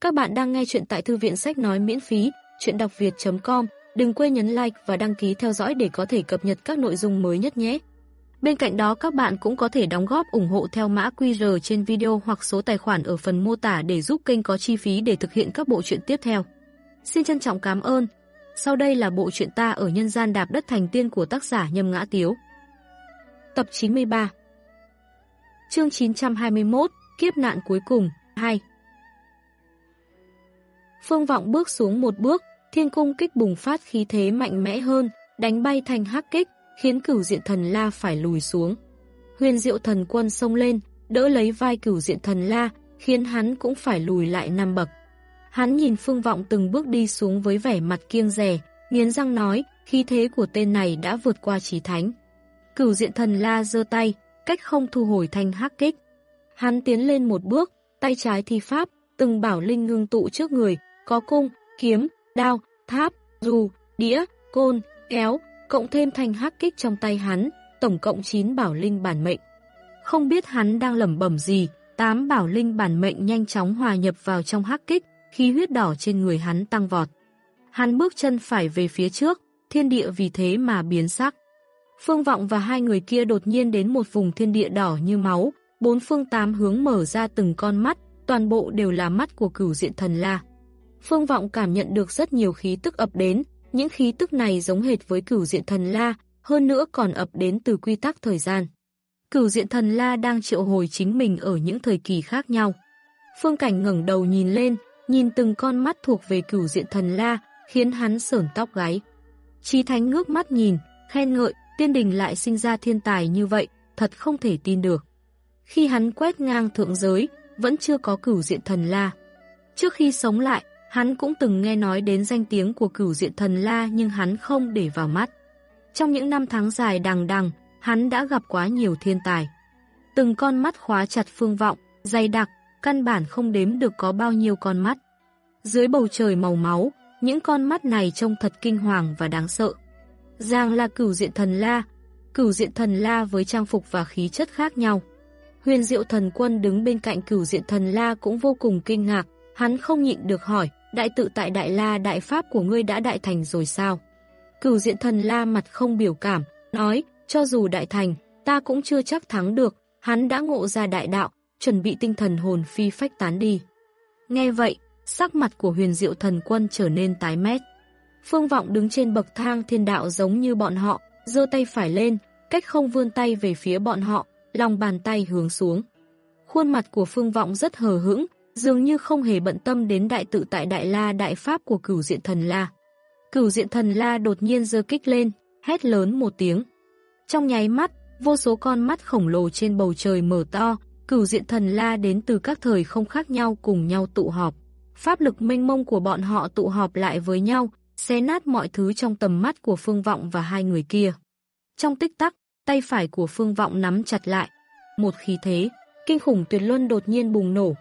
Các bạn đang nghe chuyện tại thư viện sách nói miễn phí, chuyện đọc việt.com. Đừng quên nhấn like và đăng ký theo dõi để có thể cập nhật các nội dung mới nhất nhé. Bên cạnh đó các bạn cũng có thể đóng góp ủng hộ theo mã QR trên video hoặc số tài khoản ở phần mô tả để giúp kênh có chi phí để thực hiện các bộ truyện tiếp theo. Xin trân trọng cảm ơn. Sau đây là bộ truyện ta ở nhân gian đạp đất thành tiên của tác giả Nhâm Ngã Tiếu. Tập 93 Chương 921 Kiếp nạn cuối cùng 2 Phương Vọng bước xuống một bước, thiên cung kích bùng phát khí thế mạnh mẽ hơn, đánh bay thành hắc kích, khiến cửu diện thần la phải lùi xuống. Huyền diệu thần quân xông lên, đỡ lấy vai cửu diện thần la, khiến hắn cũng phải lùi lại năm bậc. Hắn nhìn Phương Vọng từng bước đi xuống với vẻ mặt kiêng rẻ, nghiến răng nói, khí thế của tên này đã vượt qua trí thánh. Cửu diện thần la giơ tay, cách không thu hồi thanh hắc kích. Hắn tiến lên một bước, tay trái thi pháp, từng bảo linh ngưng tụ trước người, có cung, kiếm, đao, tháp, dù, đĩa, côn, kéo, cộng thêm thanh hắc kích trong tay hắn, tổng cộng 9 bảo linh bản mệnh. Không biết hắn đang lẩm bẩm gì, tám bảo linh bản mệnh nhanh chóng hòa nhập vào trong hắc kích, khí huyết đỏ trên người hắn tăng vọt. Hắn bước chân phải về phía trước, thiên địa vì thế mà biến sắc. Phương Vọng và hai người kia đột nhiên đến một vùng thiên địa đỏ như máu, bốn phương tám hướng mở ra từng con mắt, toàn bộ đều là mắt của cửu diện thần la. Phương Vọng cảm nhận được rất nhiều khí tức ập đến, những khí tức này giống hệt với cửu diện thần la, hơn nữa còn ập đến từ quy tắc thời gian. Cửu diện thần la đang triệu hồi chính mình ở những thời kỳ khác nhau. Phương Cảnh ngẩng đầu nhìn lên, nhìn từng con mắt thuộc về cửu diện thần la, khiến hắn sởn tóc gáy. Chí Thánh ngước mắt nhìn, khen ngợi, tiên đình lại sinh ra thiên tài như vậy, thật không thể tin được. Khi hắn quét ngang thượng giới, vẫn chưa có cửu diện thần la. Trước khi sống lại, Hắn cũng từng nghe nói đến danh tiếng của cửu diện thần la nhưng hắn không để vào mắt. Trong những năm tháng dài đằng đằng, hắn đã gặp quá nhiều thiên tài. Từng con mắt khóa chặt phương vọng, dày đặc, căn bản không đếm được có bao nhiêu con mắt. Dưới bầu trời màu máu, những con mắt này trông thật kinh hoàng và đáng sợ. Giang là cửu diện thần la, cửu diện thần la với trang phục và khí chất khác nhau. Huyền diệu thần quân đứng bên cạnh cửu diện thần la cũng vô cùng kinh ngạc, hắn không nhịn được hỏi, đại tự tại Đại La Đại Pháp của ngươi đã đại thành rồi sao? Cửu diện thần la mặt không biểu cảm, nói, cho dù đại thành, ta cũng chưa chắc thắng được, hắn đã ngộ ra đại đạo, chuẩn bị tinh thần hồn phi phách tán đi. Nghe vậy, sắc mặt của huyền diệu thần quân trở nên tái mét. Phương Vọng đứng trên bậc thang thiên đạo giống như bọn họ, giơ tay phải lên, cách không vươn tay về phía bọn họ, lòng bàn tay hướng xuống. Khuôn mặt của Phương Vọng rất hờ hững, dường như không hề bận tâm đến đại tự tại Đại La Đại Pháp của cửu diện thần La. Cửu diện thần La đột nhiên dơ kích lên, hét lớn một tiếng. Trong nháy mắt, vô số con mắt khổng lồ trên bầu trời mở to, cửu diện thần La đến từ các thời không khác nhau cùng nhau tụ họp. Pháp lực mênh mông của bọn họ tụ họp lại với nhau, xé nát mọi thứ trong tầm mắt của Phương Vọng và hai người kia. Trong tích tắc, tay phải của Phương Vọng nắm chặt lại. Một khí thế, kinh khủng tuyệt luân đột nhiên bùng nổ,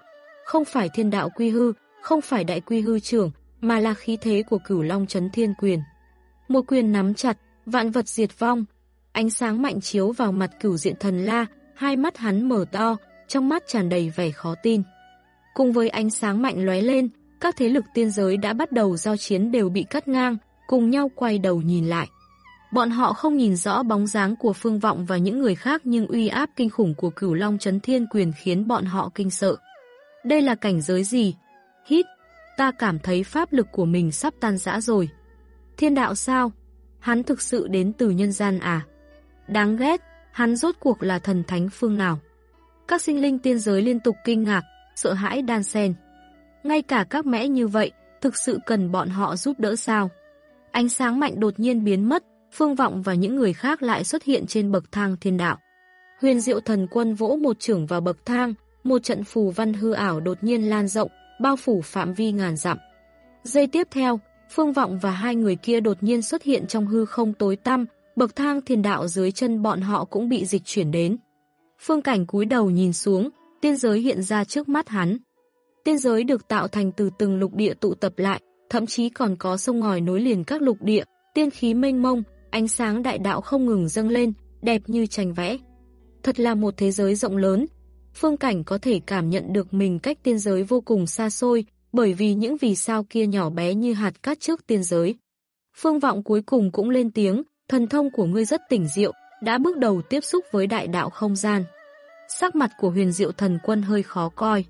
không phải thiên đạo quy hư, không phải đại quy hư trưởng, mà là khí thế của cửu long chấn thiên quyền. Một quyền nắm chặt, vạn vật diệt vong, ánh sáng mạnh chiếu vào mặt cửu diện thần la, hai mắt hắn mở to, trong mắt tràn đầy vẻ khó tin. Cùng với ánh sáng mạnh lóe lên, các thế lực tiên giới đã bắt đầu giao chiến đều bị cắt ngang, cùng nhau quay đầu nhìn lại. Bọn họ không nhìn rõ bóng dáng của Phương Vọng và những người khác nhưng uy áp kinh khủng của cửu long chấn thiên quyền khiến bọn họ kinh sợ. Đây là cảnh giới gì? Hít, ta cảm thấy pháp lực của mình sắp tan rã rồi. Thiên đạo sao? Hắn thực sự đến từ nhân gian à? Đáng ghét, hắn rốt cuộc là thần thánh phương nào? Các sinh linh tiên giới liên tục kinh ngạc, sợ hãi đan sen. Ngay cả các mẽ như vậy, thực sự cần bọn họ giúp đỡ sao? Ánh sáng mạnh đột nhiên biến mất, Phương Vọng và những người khác lại xuất hiện trên bậc thang thiên đạo. Huyền diệu thần quân vỗ một trưởng vào bậc thang, một trận phù văn hư ảo đột nhiên lan rộng, bao phủ phạm vi ngàn dặm. Giây tiếp theo, Phương Vọng và hai người kia đột nhiên xuất hiện trong hư không tối tăm, bậc thang thiên đạo dưới chân bọn họ cũng bị dịch chuyển đến. Phương Cảnh cúi đầu nhìn xuống, tiên giới hiện ra trước mắt hắn. Tiên giới được tạo thành từ từng lục địa tụ tập lại, thậm chí còn có sông ngòi nối liền các lục địa, tiên khí mênh mông, ánh sáng đại đạo không ngừng dâng lên, đẹp như tranh vẽ. Thật là một thế giới rộng lớn, Phương Cảnh có thể cảm nhận được mình cách tiên giới vô cùng xa xôi, bởi vì những vì sao kia nhỏ bé như hạt cát trước tiên giới. Phương Vọng cuối cùng cũng lên tiếng, thần thông của ngươi rất tỉnh diệu, đã bước đầu tiếp xúc với đại đạo không gian. Sắc mặt của huyền diệu thần quân hơi khó coi.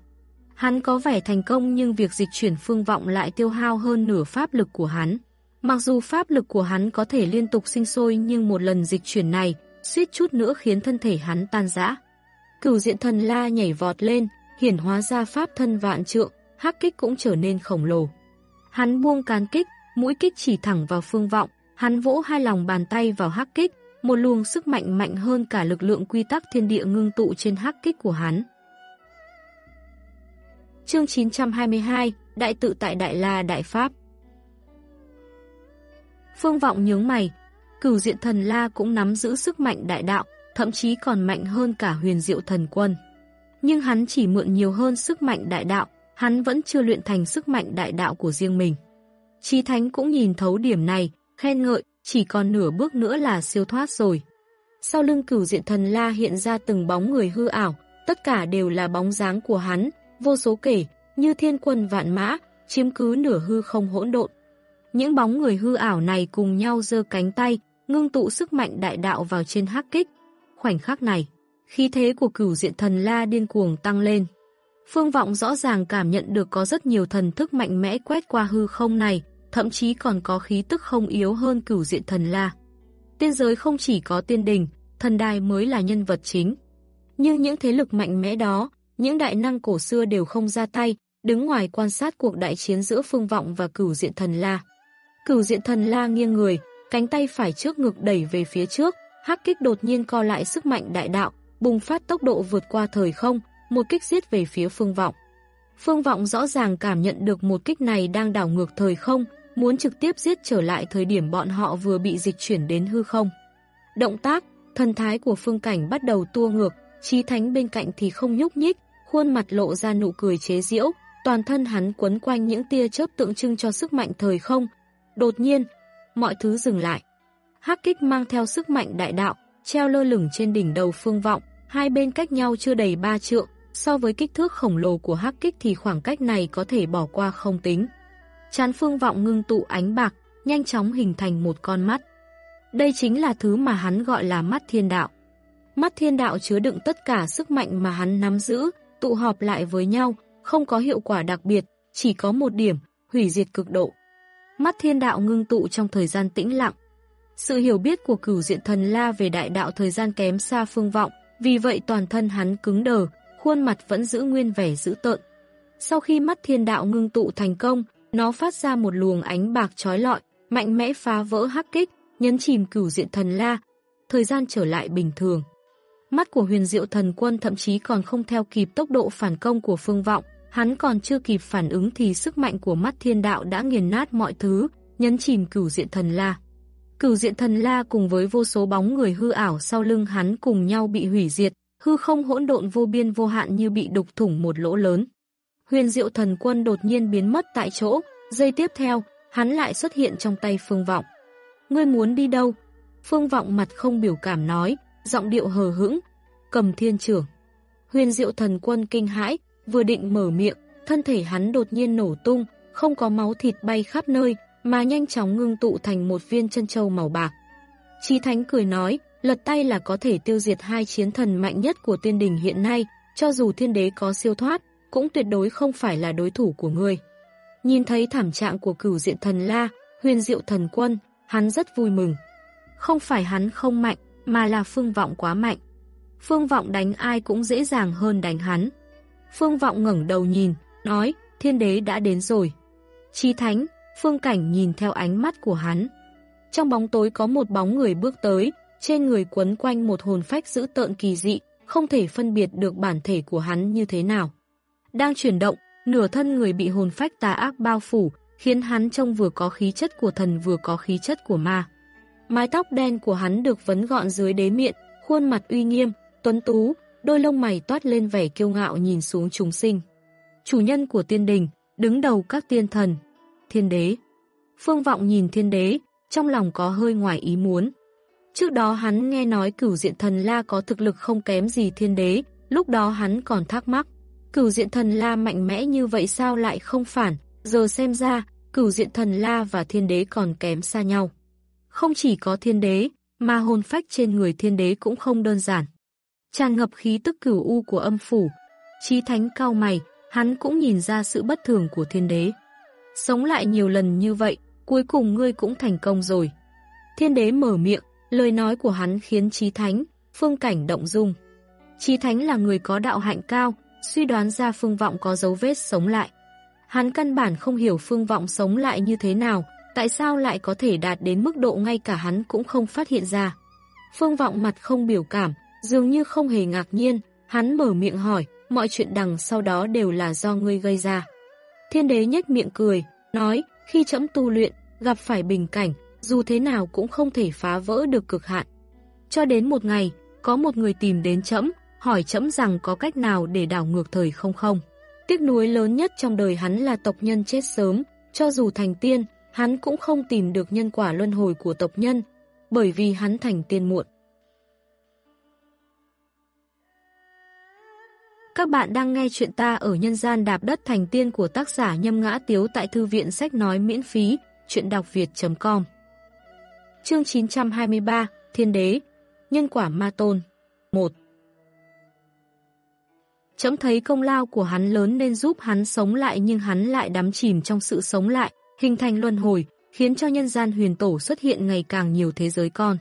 Hắn có vẻ thành công nhưng việc dịch chuyển phương vọng lại tiêu hao hơn nửa pháp lực của hắn. Mặc dù pháp lực của hắn có thể liên tục sinh sôi nhưng một lần dịch chuyển này, suýt chút nữa khiến thân thể hắn tan rã. Cửu diện thần la nhảy vọt lên, hiển hóa ra pháp thân vạn trượng, hắc kích cũng trở nên khổng lồ. Hắn buông cán kích, mũi kích chỉ thẳng vào phương vọng, hắn vỗ hai lòng bàn tay vào hắc kích, một luồng sức mạnh mạnh hơn cả lực lượng quy tắc thiên địa ngưng tụ trên hắc kích của hắn. Chương 922, Đại tự tại Đại La Đại Pháp Phương Vọng nhướng mày, cửu diện thần La cũng nắm giữ sức mạnh đại đạo, thậm chí còn mạnh hơn cả huyền diệu thần quân. Nhưng hắn chỉ mượn nhiều hơn sức mạnh đại đạo, hắn vẫn chưa luyện thành sức mạnh đại đạo của riêng mình. Chi Thánh cũng nhìn thấu điểm này, khen ngợi, chỉ còn nửa bước nữa là siêu thoát rồi. Sau lưng cửu diện thần la hiện ra từng bóng người hư ảo, tất cả đều là bóng dáng của hắn, vô số kể, như thiên quân vạn mã, chiếm cứ nửa hư không hỗn độn. Những bóng người hư ảo này cùng nhau giơ cánh tay, ngưng tụ sức mạnh đại đạo vào trên hắc kích. Khoảnh khắc này, khí thế của cửu diện thần la điên cuồng tăng lên. Phương Vọng rõ ràng cảm nhận được có rất nhiều thần thức mạnh mẽ quét qua hư không này, thậm chí còn có khí tức không yếu hơn cửu diện thần la. Tiên giới không chỉ có tiên đình, thần đài mới là nhân vật chính. Nhưng những thế lực mạnh mẽ đó, những đại năng cổ xưa đều không ra tay, đứng ngoài quan sát cuộc đại chiến giữa phương vọng và cửu diện thần la. Cửu diện thần la nghiêng người, cánh tay phải trước ngực đẩy về phía trước, hắc kích đột nhiên co lại sức mạnh đại đạo, bùng phát tốc độ vượt qua thời không, một kích giết về phía phương vọng. Phương vọng rõ ràng cảm nhận được một kích này đang đảo ngược thời không, muốn trực tiếp giết trở lại thời điểm bọn họ vừa bị dịch chuyển đến hư không. Động tác, thần thái của phương cảnh bắt đầu tua ngược, trí thánh bên cạnh thì không nhúc nhích, khuôn mặt lộ ra nụ cười chế giễu, toàn thân hắn quấn quanh những tia chớp tượng trưng cho sức mạnh thời không. Đột nhiên, mọi thứ dừng lại. Hắc kích mang theo sức mạnh đại đạo, treo lơ lửng trên đỉnh đầu phương vọng, hai bên cách nhau chưa đầy ba trượng, so với kích thước khổng lồ của hắc kích thì khoảng cách này có thể bỏ qua không tính. Chán phương vọng ngưng tụ ánh bạc, nhanh chóng hình thành một con mắt. Đây chính là thứ mà hắn gọi là mắt thiên đạo. Mắt thiên đạo chứa đựng tất cả sức mạnh mà hắn nắm giữ, tụ họp lại với nhau, không có hiệu quả đặc biệt, chỉ có một điểm, hủy diệt cực độ. Mắt thiên đạo ngưng tụ trong thời gian tĩnh lặng. Sự hiểu biết của cửu diện thần la về đại đạo thời gian kém xa phương vọng, vì vậy toàn thân hắn cứng đờ, khuôn mặt vẫn giữ nguyên vẻ dữ tợn. Sau khi mắt thiên đạo ngưng tụ thành công, nó phát ra một luồng ánh bạc trói lọi, mạnh mẽ phá vỡ hắc kích, nhấn chìm cửu diện thần la. Thời gian trở lại bình thường. Mắt của huyền diệu thần quân thậm chí còn không theo kịp tốc độ phản công của phương vọng. Hắn còn chưa kịp phản ứng thì sức mạnh của mắt thiên đạo đã nghiền nát mọi thứ, nhấn chìm cửu diện thần la. Cửu diện thần la cùng với vô số bóng người hư ảo sau lưng hắn cùng nhau bị hủy diệt, hư không hỗn độn vô biên vô hạn như bị đục thủng một lỗ lớn. Huyền diệu thần quân đột nhiên biến mất tại chỗ, giây tiếp theo, hắn lại xuất hiện trong tay Phương Vọng. Ngươi muốn đi đâu? Phương Vọng mặt không biểu cảm nói, giọng điệu hờ hững, cầm thiên trưởng. Huyền diệu thần quân kinh hãi, vừa định mở miệng, thân thể hắn đột nhiên nổ tung, không có máu thịt bay khắp nơi, mà nhanh chóng ngưng tụ thành một viên chân châu màu bạc. Chi Thánh cười nói, lật tay là có thể tiêu diệt hai chiến thần mạnh nhất của tiên đình hiện nay, cho dù thiên đế có siêu thoát, cũng tuyệt đối không phải là đối thủ của ngươi. Nhìn thấy thảm trạng của cửu diện thần la, huyền diệu thần quân, hắn rất vui mừng. Không phải hắn không mạnh, mà là phương vọng quá mạnh. Phương vọng đánh ai cũng dễ dàng hơn đánh hắn. Phương vọng ngẩng đầu nhìn, nói, thiên đế đã đến rồi. Chi thánh, phương cảnh nhìn theo ánh mắt của hắn. Trong bóng tối có một bóng người bước tới, trên người quấn quanh một hồn phách giữ tợn kỳ dị, không thể phân biệt được bản thể của hắn như thế nào đang chuyển động, nửa thân người bị hồn phách tà ác bao phủ, khiến hắn trông vừa có khí chất của thần vừa có khí chất của ma. Mái tóc đen của hắn được vấn gọn dưới đế miệng, khuôn mặt uy nghiêm, tuấn tú, đôi lông mày toát lên vẻ kiêu ngạo nhìn xuống chúng sinh. Chủ nhân của tiên đình, đứng đầu các tiên thần, thiên đế. Phương Vọng nhìn thiên đế, trong lòng có hơi ngoài ý muốn. Trước đó hắn nghe nói cửu diện thần la có thực lực không kém gì thiên đế, lúc đó hắn còn thắc mắc. cửu diện thần la mạnh mẽ như vậy sao lại không phản, giờ xem ra, cửu diện thần la và thiên đế còn kém xa nhau. Không chỉ có thiên đế, mà hồn phách trên người thiên đế cũng không đơn giản. Tràn ngập khí tức cửu u của âm phủ, trí thánh cao mày, hắn cũng nhìn ra sự bất thường của thiên đế. Sống lại nhiều lần như vậy, cuối cùng ngươi cũng thành công rồi. Thiên đế mở miệng, lời nói của hắn khiến trí thánh, phương cảnh động dung. Trí thánh là người có đạo hạnh cao, suy đoán ra phương vọng có dấu vết sống lại. Hắn căn bản không hiểu phương vọng sống lại như thế nào, tại sao lại có thể đạt đến mức độ ngay cả hắn cũng không phát hiện ra. Phương vọng mặt không biểu cảm, dường như không hề ngạc nhiên, hắn mở miệng hỏi, mọi chuyện đằng sau đó đều là do ngươi gây ra. Thiên đế nhếch miệng cười, nói, khi chấm tu luyện, gặp phải bình cảnh, dù thế nào cũng không thể phá vỡ được cực hạn. Cho đến một ngày, có một người tìm đến chấm, hỏi chấm rằng có cách nào để đảo ngược thời không không. Tiếc nuối lớn nhất trong đời hắn là tộc nhân chết sớm, cho dù thành tiên, hắn cũng không tìm được nhân quả luân hồi của tộc nhân, bởi vì hắn thành tiên muộn. Các bạn đang nghe chuyện ta ở nhân gian đạp đất thành tiên của tác giả Nhâm Ngã Tiếu tại Thư viện Sách Nói miễn phí, chuyện đọc việt.com Chương 923, Thiên Đế, Nhân quả Ma Tôn 1 Chấm thấy công lao của hắn lớn nên giúp hắn sống lại nhưng hắn lại đắm chìm trong sự sống lại, hình thành luân hồi, khiến cho nhân gian huyền tổ xuất hiện ngày càng nhiều thế giới con.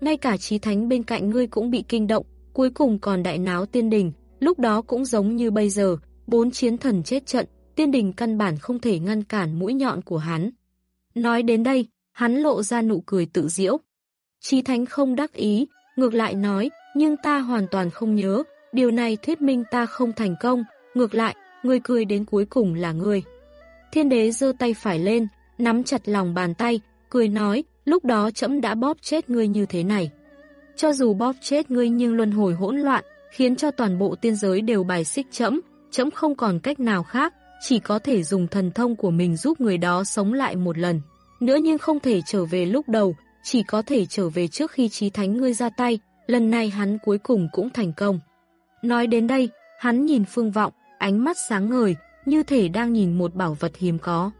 Ngay cả trí thánh bên cạnh ngươi cũng bị kinh động, cuối cùng còn đại náo tiên đình, lúc đó cũng giống như bây giờ, bốn chiến thần chết trận, tiên đình căn bản không thể ngăn cản mũi nhọn của hắn. Nói đến đây, hắn lộ ra nụ cười tự diễu. Chí thánh không đắc ý, ngược lại nói, nhưng ta hoàn toàn không nhớ, điều này thuyết minh ta không thành công, ngược lại, người cười đến cuối cùng là người Thiên đế giơ tay phải lên, nắm chặt lòng bàn tay, cười nói, lúc đó chấm đã bóp chết ngươi như thế này. Cho dù bóp chết ngươi nhưng luân hồi hỗn loạn, khiến cho toàn bộ tiên giới đều bài xích chấm, chấm không còn cách nào khác, chỉ có thể dùng thần thông của mình giúp người đó sống lại một lần. Nữa nhưng không thể trở về lúc đầu, chỉ có thể trở về trước khi trí thánh ngươi ra tay, lần này hắn cuối cùng cũng thành công. Nói đến đây, hắn nhìn phương vọng, ánh mắt sáng ngời, như thể đang nhìn một bảo vật hiếm có.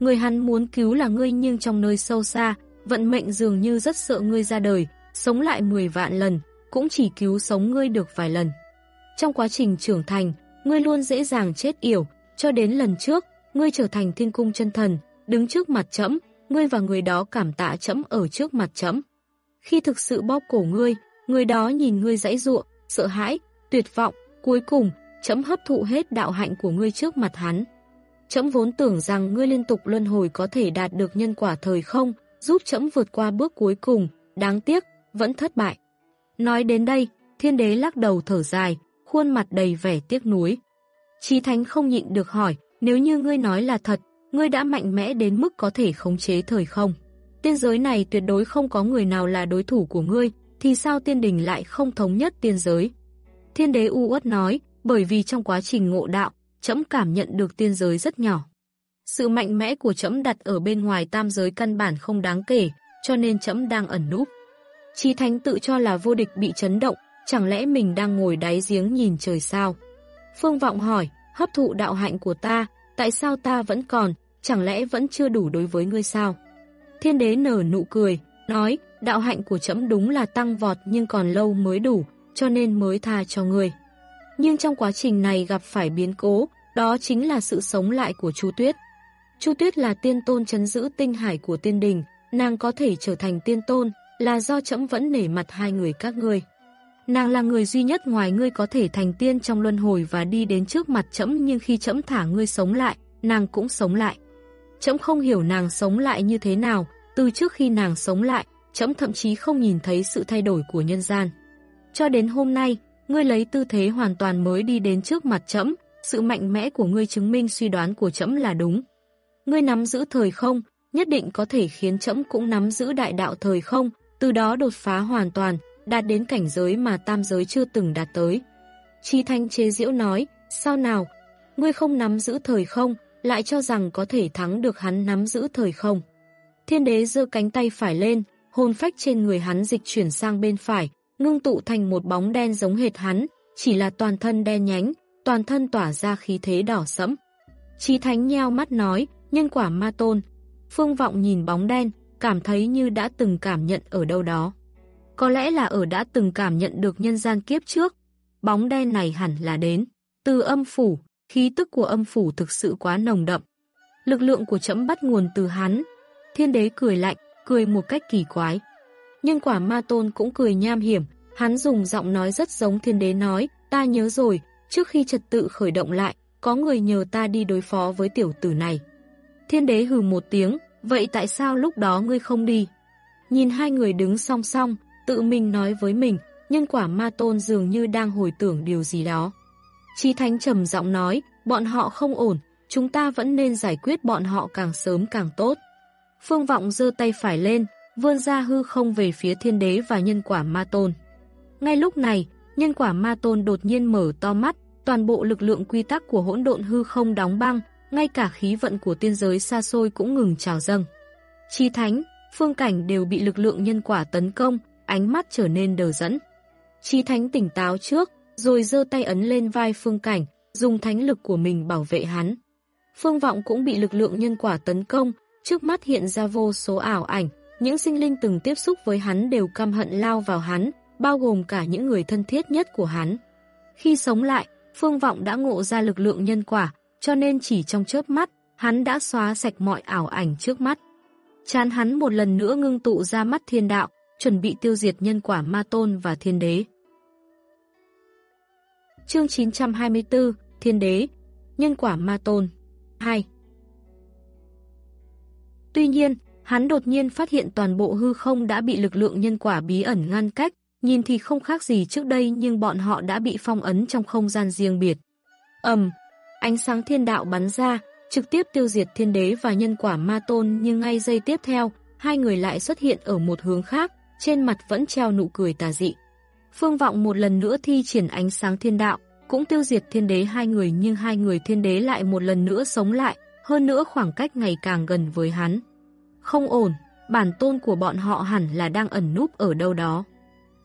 Người hắn muốn cứu là ngươi nhưng trong nơi sâu xa, vận mệnh dường như rất sợ ngươi ra đời, sống lại 10 vạn lần, cũng chỉ cứu sống ngươi được vài lần. Trong quá trình trưởng thành, ngươi luôn dễ dàng chết yểu, cho đến lần trước, ngươi trở thành thiên cung chân thần, đứng trước mặt chấm, ngươi và người đó cảm tạ chấm ở trước mặt chấm. Khi thực sự bóp cổ ngươi, người đó nhìn ngươi dãy ruộng, sợ hãi, tuyệt vọng, cuối cùng, chấm hấp thụ hết đạo hạnh của ngươi trước mặt hắn. Chấm vốn tưởng rằng ngươi liên tục luân hồi có thể đạt được nhân quả thời không, giúp chấm vượt qua bước cuối cùng, đáng tiếc, vẫn thất bại. Nói đến đây, thiên đế lắc đầu thở dài, khuôn mặt đầy vẻ tiếc nuối. Chí Thánh không nhịn được hỏi, nếu như ngươi nói là thật, ngươi đã mạnh mẽ đến mức có thể khống chế thời không. Tiên giới này tuyệt đối không có người nào là đối thủ của ngươi, thì sao tiên đình lại không thống nhất tiên giới? Thiên đế u uất nói, bởi vì trong quá trình ngộ đạo, trẫm cảm nhận được tiên giới rất nhỏ. Sự mạnh mẽ của trẫm đặt ở bên ngoài tam giới căn bản không đáng kể, cho nên trẫm đang ẩn núp. Chi Thánh tự cho là vô địch bị chấn động, chẳng lẽ mình đang ngồi đáy giếng nhìn trời sao? Phương Vọng hỏi, hấp thụ đạo hạnh của ta, tại sao ta vẫn còn, chẳng lẽ vẫn chưa đủ đối với ngươi sao? Thiên đế nở nụ cười, nói, đạo hạnh của trẫm đúng là tăng vọt nhưng còn lâu mới đủ, cho nên mới tha cho ngươi. Nhưng trong quá trình này gặp phải biến cố, đó chính là sự sống lại của Chu Tuyết. Chu Tuyết là tiên tôn chấn giữ tinh hải của tiên đình, nàng có thể trở thành tiên tôn, là do chấm vẫn nể mặt hai người các ngươi. Nàng là người duy nhất ngoài ngươi có thể thành tiên trong luân hồi và đi đến trước mặt chấm nhưng khi chấm thả ngươi sống lại, nàng cũng sống lại. Chấm không hiểu nàng sống lại như thế nào, từ trước khi nàng sống lại, chấm thậm chí không nhìn thấy sự thay đổi của nhân gian. Cho đến hôm nay, ngươi lấy tư thế hoàn toàn mới đi đến trước mặt chấm, sự mạnh mẽ của ngươi chứng minh suy đoán của chấm là đúng. Ngươi nắm giữ thời không, nhất định có thể khiến chấm cũng nắm giữ đại đạo thời không, từ đó đột phá hoàn toàn, đạt đến cảnh giới mà tam giới chưa từng đạt tới. Chi Thanh chế diễu nói, sao nào, ngươi không nắm giữ thời không, lại cho rằng có thể thắng được hắn nắm giữ thời không. Thiên đế giơ cánh tay phải lên, hồn phách trên người hắn dịch chuyển sang bên phải, ngưng tụ thành một bóng đen giống hệt hắn, chỉ là toàn thân đen nhánh, toàn thân tỏa ra khí thế đỏ sẫm. Chi Thánh nheo mắt nói, nhân quả ma tôn. Phương Vọng nhìn bóng đen, cảm thấy như đã từng cảm nhận ở đâu đó. Có lẽ là ở đã từng cảm nhận được nhân gian kiếp trước. Bóng đen này hẳn là đến. Từ âm phủ, khí tức của âm phủ thực sự quá nồng đậm. Lực lượng của chấm bắt nguồn từ hắn. Thiên đế cười lạnh, cười một cách kỳ quái. nhưng quả ma tôn cũng cười nham hiểm, hắn dùng giọng nói rất giống thiên đế nói, ta nhớ rồi, trước khi trật tự khởi động lại, có người nhờ ta đi đối phó với tiểu tử này. Thiên đế hừ một tiếng, vậy tại sao lúc đó ngươi không đi? Nhìn hai người đứng song song, tự mình nói với mình, nhân quả ma tôn dường như đang hồi tưởng điều gì đó. Chi Thánh trầm giọng nói, bọn họ không ổn, chúng ta vẫn nên giải quyết bọn họ càng sớm càng tốt. Phương Vọng giơ tay phải lên, vươn ra hư không về phía thiên đế và nhân quả ma tôn. Ngay lúc này, nhân quả ma tôn đột nhiên mở to mắt, toàn bộ lực lượng quy tắc của hỗn độn hư không đóng băng, ngay cả khí vận của tiên giới xa xôi cũng ngừng trào dâng. Chi thánh, phương cảnh đều bị lực lượng nhân quả tấn công, ánh mắt trở nên đờ dẫn. Chi thánh tỉnh táo trước, rồi giơ tay ấn lên vai phương cảnh, dùng thánh lực của mình bảo vệ hắn. Phương vọng cũng bị lực lượng nhân quả tấn công, trước mắt hiện ra vô số ảo ảnh, những sinh linh từng tiếp xúc với hắn đều căm hận lao vào hắn, bao gồm cả những người thân thiết nhất của hắn. Khi sống lại, Phương Vọng đã ngộ ra lực lượng nhân quả, cho nên chỉ trong chớp mắt, hắn đã xóa sạch mọi ảo ảnh trước mắt. Chán hắn một lần nữa ngưng tụ ra mắt thiên đạo, chuẩn bị tiêu diệt nhân quả ma tôn và thiên đế. Chương 924, Thiên đế, nhân quả ma tôn 2 Tuy nhiên, hắn đột nhiên phát hiện toàn bộ hư không đã bị lực lượng nhân quả bí ẩn ngăn cách, nhìn thì không khác gì trước đây nhưng bọn họ đã bị phong ấn trong không gian riêng biệt. ầm, ánh sáng thiên đạo bắn ra, trực tiếp tiêu diệt thiên đế và nhân quả ma tôn nhưng ngay giây tiếp theo, hai người lại xuất hiện ở một hướng khác, trên mặt vẫn treo nụ cười tà dị. Phương vọng một lần nữa thi triển ánh sáng thiên đạo, cũng tiêu diệt thiên đế hai người nhưng hai người thiên đế lại một lần nữa sống lại, hơn nữa khoảng cách ngày càng gần với hắn. Không ổn, bản tôn của bọn họ hẳn là đang ẩn núp ở đâu đó.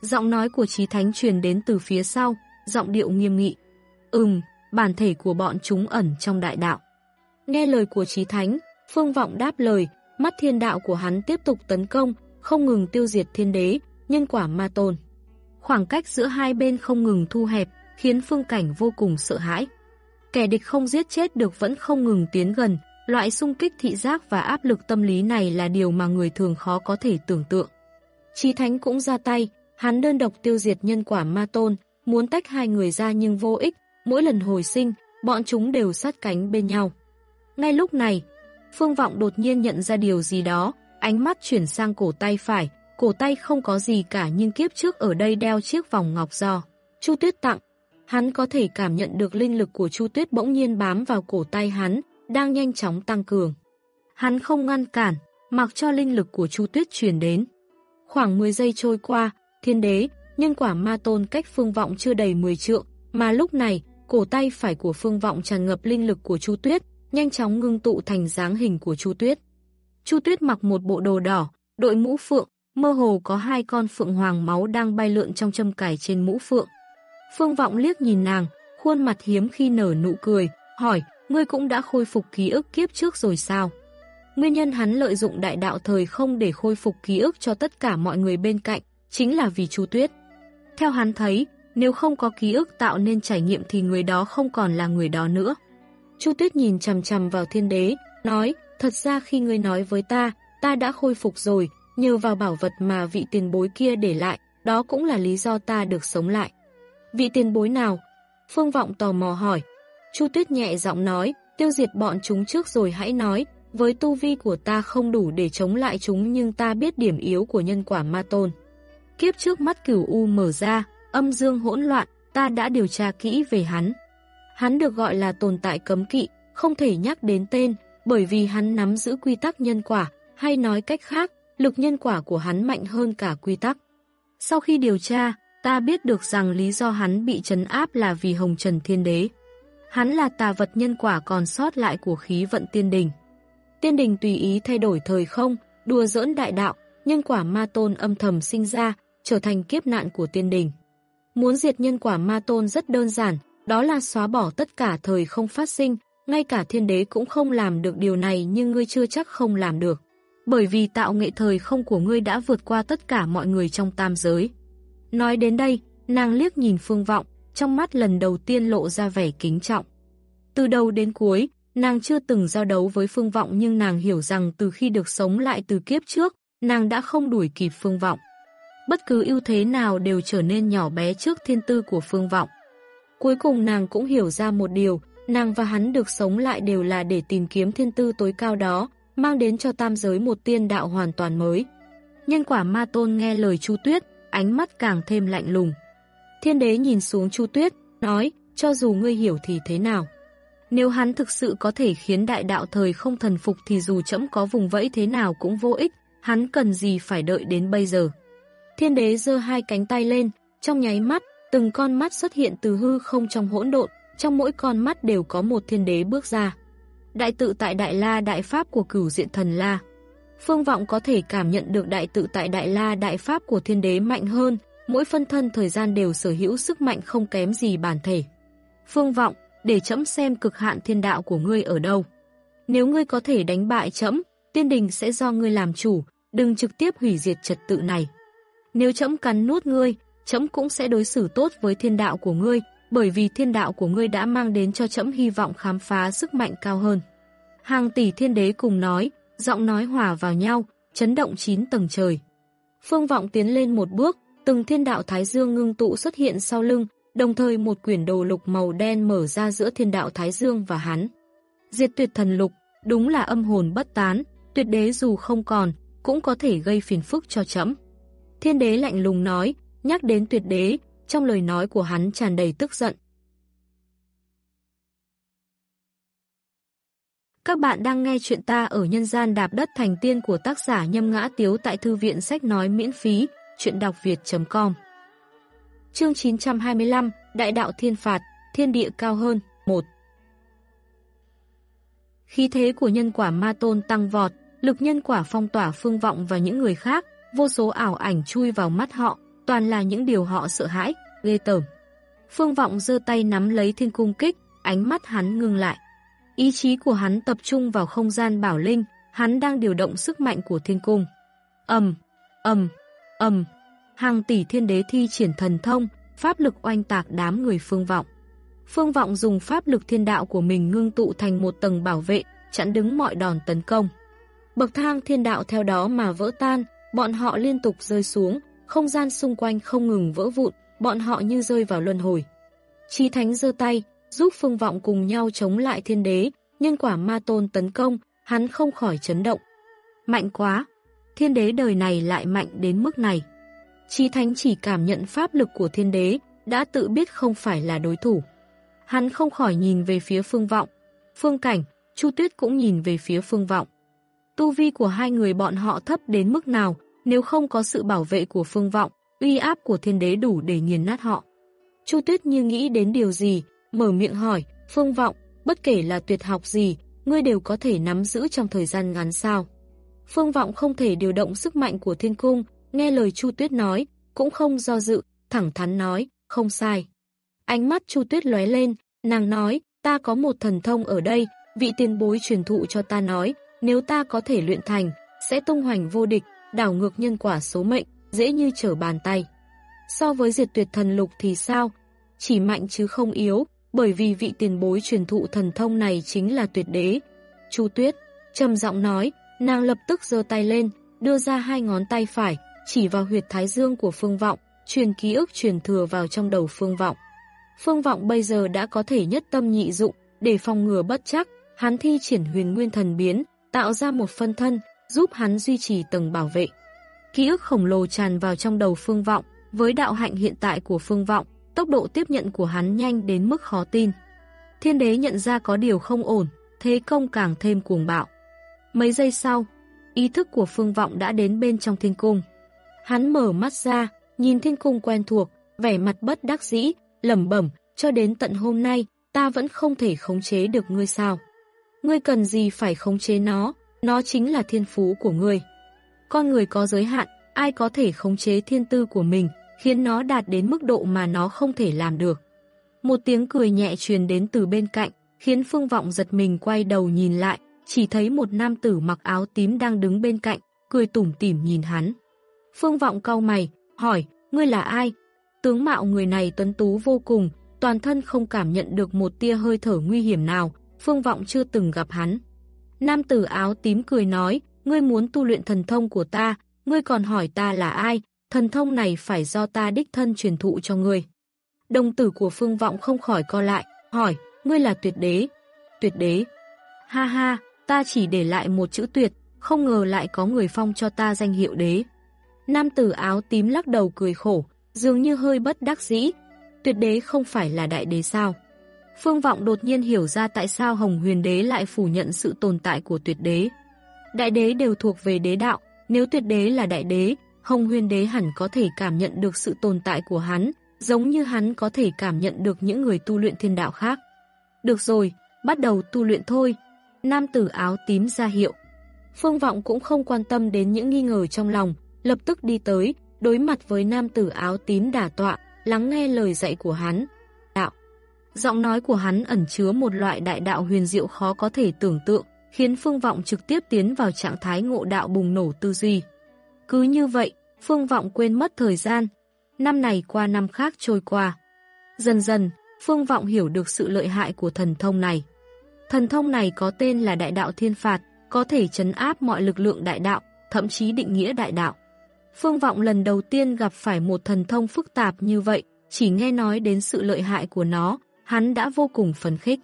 Giọng nói của Trí Thánh truyền đến từ phía sau, giọng điệu nghiêm nghị. Ừm, bản thể của bọn chúng ẩn trong đại đạo. Nghe lời của chí Thánh, Phương Vọng đáp lời, mắt thiên đạo của hắn tiếp tục tấn công, không ngừng tiêu diệt thiên đế, nhân quả ma tôn. Khoảng cách giữa hai bên không ngừng thu hẹp, khiến phương cảnh vô cùng sợ hãi. Kẻ địch không giết chết được vẫn không ngừng tiến gần, loại xung kích thị giác và áp lực tâm lý này là điều mà người thường khó có thể tưởng tượng. chí Thánh cũng ra tay, hắn đơn độc tiêu diệt nhân quả ma tôn, muốn tách hai người ra nhưng vô ích, mỗi lần hồi sinh, bọn chúng đều sát cánh bên nhau. Ngay lúc này, Phương Vọng đột nhiên nhận ra điều gì đó, ánh mắt chuyển sang cổ tay phải, cổ tay không có gì cả nhưng kiếp trước ở đây đeo chiếc vòng ngọc giò. Chu Tuyết tặng, hắn có thể cảm nhận được linh lực của Chu Tuyết bỗng nhiên bám vào cổ tay hắn, đang nhanh chóng tăng cường. Hắn không ngăn cản, mặc cho linh lực của Chu Tuyết truyền đến. Khoảng 10 giây trôi qua, thiên đế, nhân quả ma tôn cách phương vọng chưa đầy 10 trượng, mà lúc này, cổ tay phải của phương vọng tràn ngập linh lực của Chu Tuyết, nhanh chóng ngưng tụ thành dáng hình của Chu Tuyết. Chu Tuyết mặc một bộ đồ đỏ, đội mũ phượng, mơ hồ có hai con phượng hoàng máu đang bay lượn trong châm cải trên mũ phượng. Phương Vọng liếc nhìn nàng, khuôn mặt hiếm khi nở nụ cười, hỏi, ngươi cũng đã khôi phục ký ức kiếp trước rồi sao? Nguyên nhân hắn lợi dụng đại đạo thời không để khôi phục ký ức cho tất cả mọi người bên cạnh, chính là vì Chu Tuyết. Theo hắn thấy, nếu không có ký ức tạo nên trải nghiệm thì người đó không còn là người đó nữa. Chu Tuyết nhìn chầm chầm vào thiên đế, nói, thật ra khi ngươi nói với ta, ta đã khôi phục rồi, nhờ vào bảo vật mà vị tiền bối kia để lại, đó cũng là lý do ta được sống lại. Vị tiền bối nào? Phương Vọng tò mò hỏi. Chu Tuyết nhẹ giọng nói, tiêu diệt bọn chúng trước rồi hãy nói, với tu vi của ta không đủ để chống lại chúng nhưng ta biết điểm yếu của nhân quả ma tôn. Kiếp trước mắt cửu U mở ra, âm dương hỗn loạn, ta đã điều tra kỹ về hắn. Hắn được gọi là tồn tại cấm kỵ, không thể nhắc đến tên, bởi vì hắn nắm giữ quy tắc nhân quả, hay nói cách khác, lực nhân quả của hắn mạnh hơn cả quy tắc. Sau khi điều tra, ta biết được rằng lý do hắn bị trấn áp là vì Hồng Trần Thiên Đế. Hắn là tà vật nhân quả còn sót lại của khí vận tiên đình. Tiên đình tùy ý thay đổi thời không, đùa giỡn đại đạo, nhân quả ma tôn âm thầm sinh ra, trở thành kiếp nạn của tiên đình. Muốn diệt nhân quả ma tôn rất đơn giản, đó là xóa bỏ tất cả thời không phát sinh, ngay cả thiên đế cũng không làm được điều này nhưng ngươi chưa chắc không làm được. Bởi vì tạo nghệ thời không của ngươi đã vượt qua tất cả mọi người trong tam giới. Nói đến đây, nàng liếc nhìn phương vọng, trong mắt lần đầu tiên lộ ra vẻ kính trọng. Từ đầu đến cuối, nàng chưa từng giao đấu với phương vọng nhưng nàng hiểu rằng từ khi được sống lại từ kiếp trước, nàng đã không đuổi kịp phương vọng. Bất cứ ưu thế nào đều trở nên nhỏ bé trước thiên tư của phương vọng. Cuối cùng nàng cũng hiểu ra một điều, nàng và hắn được sống lại đều là để tìm kiếm thiên tư tối cao đó, mang đến cho tam giới một tiên đạo hoàn toàn mới. Nhân quả ma tôn nghe lời Chu Tuyết, ánh mắt càng thêm lạnh lùng. Thiên đế nhìn xuống Chu Tuyết, nói, cho dù ngươi hiểu thì thế nào. Nếu hắn thực sự có thể khiến đại đạo thời không thần phục thì dù chấm có vùng vẫy thế nào cũng vô ích, hắn cần gì phải đợi đến bây giờ. Thiên đế giơ hai cánh tay lên, trong nháy mắt, từng con mắt xuất hiện từ hư không trong hỗn độn, trong mỗi con mắt đều có một thiên đế bước ra. Đại tự tại Đại La Đại Pháp của cửu diện thần La. Phương Vọng có thể cảm nhận được đại tự tại Đại La Đại Pháp của thiên đế mạnh hơn, mỗi phân thân thời gian đều sở hữu sức mạnh không kém gì bản thể. Phương Vọng, để chấm xem cực hạn thiên đạo của ngươi ở đâu. Nếu ngươi có thể đánh bại chấm, tiên đình sẽ do ngươi làm chủ, đừng trực tiếp hủy diệt trật tự này. Nếu chấm cắn nuốt ngươi, chấm cũng sẽ đối xử tốt với thiên đạo của ngươi, bởi vì thiên đạo của ngươi đã mang đến cho chấm hy vọng khám phá sức mạnh cao hơn. Hàng tỷ thiên đế cùng nói, giọng nói hòa vào nhau, chấn động chín tầng trời. Phương vọng tiến lên một bước, từng thiên đạo Thái Dương ngưng tụ xuất hiện sau lưng, đồng thời một quyển đồ lục màu đen mở ra giữa thiên đạo Thái Dương và hắn. Diệt tuyệt thần lục, đúng là âm hồn bất tán, tuyệt đế dù không còn, cũng có thể gây phiền phức cho chấm. Thiên đế lạnh lùng nói, nhắc đến tuyệt đế, trong lời nói của hắn tràn đầy tức giận. Các bạn đang nghe chuyện ta ở nhân gian đạp đất thành tiên của tác giả Nhâm Ngã Tiếu tại Thư viện Sách Nói miễn phí, chuyện đọc việt.com Chương 925, Đại đạo thiên phạt, thiên địa cao hơn, 1 Khí thế của nhân quả ma tôn tăng vọt, lực nhân quả phong tỏa phương vọng và những người khác, vô số ảo ảnh chui vào mắt họ, toàn là những điều họ sợ hãi, ghê tởm. Phương vọng giơ tay nắm lấy thiên cung kích, ánh mắt hắn ngưng lại. Ý chí của hắn tập trung vào không gian bảo linh, hắn đang điều động sức mạnh của thiên cung. ầm, ầm, ầm, hàng tỷ thiên đế thi triển thần thông, pháp lực oanh tạc đám người phương vọng. Phương vọng dùng pháp lực thiên đạo của mình ngưng tụ thành một tầng bảo vệ, chặn đứng mọi đòn tấn công. Bậc thang thiên đạo theo đó mà vỡ tan, bọn họ liên tục rơi xuống, không gian xung quanh không ngừng vỡ vụn, bọn họ như rơi vào luân hồi. Chi Thánh giơ tay, giúp Phương Vọng cùng nhau chống lại thiên đế, nhưng quả ma tôn tấn công, hắn không khỏi chấn động. Mạnh quá! Thiên đế đời này lại mạnh đến mức này. Chi Thánh chỉ cảm nhận pháp lực của thiên đế, đã tự biết không phải là đối thủ. Hắn không khỏi nhìn về phía Phương Vọng. Phương Cảnh, Chu Tuyết cũng nhìn về phía Phương Vọng. Tu vi của hai người bọn họ thấp đến mức nào, nếu không có sự bảo vệ của Phương Vọng, uy áp của thiên đế đủ để nghiền nát họ. Chu Tuyết như nghĩ đến điều gì, mở miệng hỏi, Phương Vọng, bất kể là tuyệt học gì, ngươi đều có thể nắm giữ trong thời gian ngắn sao. Phương Vọng không thể điều động sức mạnh của thiên cung, nghe lời Chu Tuyết nói, cũng không do dự, thẳng thắn nói, không sai. Ánh mắt Chu Tuyết lóe lên, nàng nói, ta có một thần thông ở đây, vị tiền bối truyền thụ cho ta nói, nếu ta có thể luyện thành, sẽ tung hoành vô địch, đảo ngược nhân quả số mệnh, dễ như trở bàn tay. So với diệt tuyệt thần lục thì sao? Chỉ mạnh chứ không yếu, bởi vì vị tiền bối truyền thụ thần thông này chính là tuyệt đế. Chu Tuyết, trầm giọng nói, nàng lập tức giơ tay lên, đưa ra hai ngón tay phải, chỉ vào huyệt thái dương của Phương Vọng, truyền ký ức truyền thừa vào trong đầu Phương Vọng. Phương Vọng bây giờ đã có thể nhất tâm nhị dụng, để phòng ngừa bất chắc, hắn thi triển huyền nguyên thần biến, tạo ra một phân thân, giúp hắn duy trì tầng bảo vệ. Ký ức khổng lồ tràn vào trong đầu Phương Vọng, với đạo hạnh hiện tại của Phương Vọng, tốc độ tiếp nhận của hắn nhanh đến mức khó tin. Thiên đế nhận ra có điều không ổn, thế công càng thêm cuồng bạo. Mấy giây sau, ý thức của Phương Vọng đã đến bên trong thiên cung. Hắn mở mắt ra, nhìn thiên cung quen thuộc, vẻ mặt bất đắc dĩ, lẩm bẩm, cho đến tận hôm nay, ta vẫn không thể khống chế được ngươi sao. Ngươi cần gì phải khống chế nó, nó chính là thiên phú của người. Con người có giới hạn, ai có thể khống chế thiên tư của mình, khiến nó đạt đến mức độ mà nó không thể làm được. Một tiếng cười nhẹ truyền đến từ bên cạnh, khiến Phương Vọng giật mình quay đầu nhìn lại, chỉ thấy một nam tử mặc áo tím đang đứng bên cạnh, cười tủm tỉm nhìn hắn. Phương Vọng cau mày, hỏi, ngươi là ai? Tướng mạo người này tuấn tú vô cùng, toàn thân không cảm nhận được một tia hơi thở nguy hiểm nào, Phương Vọng chưa từng gặp hắn. Nam tử áo tím cười nói, ngươi muốn tu luyện thần thông của ta, ngươi còn hỏi ta là ai, thần thông này phải do ta đích thân truyền thụ cho ngươi. Đồng tử của Phương Vọng không khỏi co lại, hỏi, ngươi là tuyệt đế. Tuyệt đế. Ha ha, ta chỉ để lại một chữ tuyệt, không ngờ lại có người phong cho ta danh hiệu đế. Nam tử áo tím lắc đầu cười khổ, dường như hơi bất đắc dĩ. Tuyệt đế không phải là đại đế sao? Phương Vọng đột nhiên hiểu ra tại sao Hồng Huyền Đế lại phủ nhận sự tồn tại của tuyệt đế. Đại đế đều thuộc về đế đạo, nếu tuyệt đế là đại đế, Hồng Huyền Đế hẳn có thể cảm nhận được sự tồn tại của hắn, giống như hắn có thể cảm nhận được những người tu luyện thiên đạo khác. Được rồi, bắt đầu tu luyện thôi. Nam tử áo tím ra hiệu. Phương Vọng cũng không quan tâm đến những nghi ngờ trong lòng, lập tức đi tới, đối mặt với nam tử áo tím đả tọa, lắng nghe lời dạy của hắn. Giọng nói của hắn ẩn chứa một loại đại đạo huyền diệu khó có thể tưởng tượng, khiến Phương Vọng trực tiếp tiến vào trạng thái ngộ đạo bùng nổ tư duy. Cứ như vậy, Phương Vọng quên mất thời gian. Năm này qua năm khác trôi qua. Dần dần, Phương Vọng hiểu được sự lợi hại của thần thông này. Thần thông này có tên là Đại Đạo Thiên Phạt, có thể chấn áp mọi lực lượng đại đạo, thậm chí định nghĩa đại đạo. Phương Vọng lần đầu tiên gặp phải một thần thông phức tạp như vậy, chỉ nghe nói đến sự lợi hại của nó, hắn đã vô cùng phấn khích.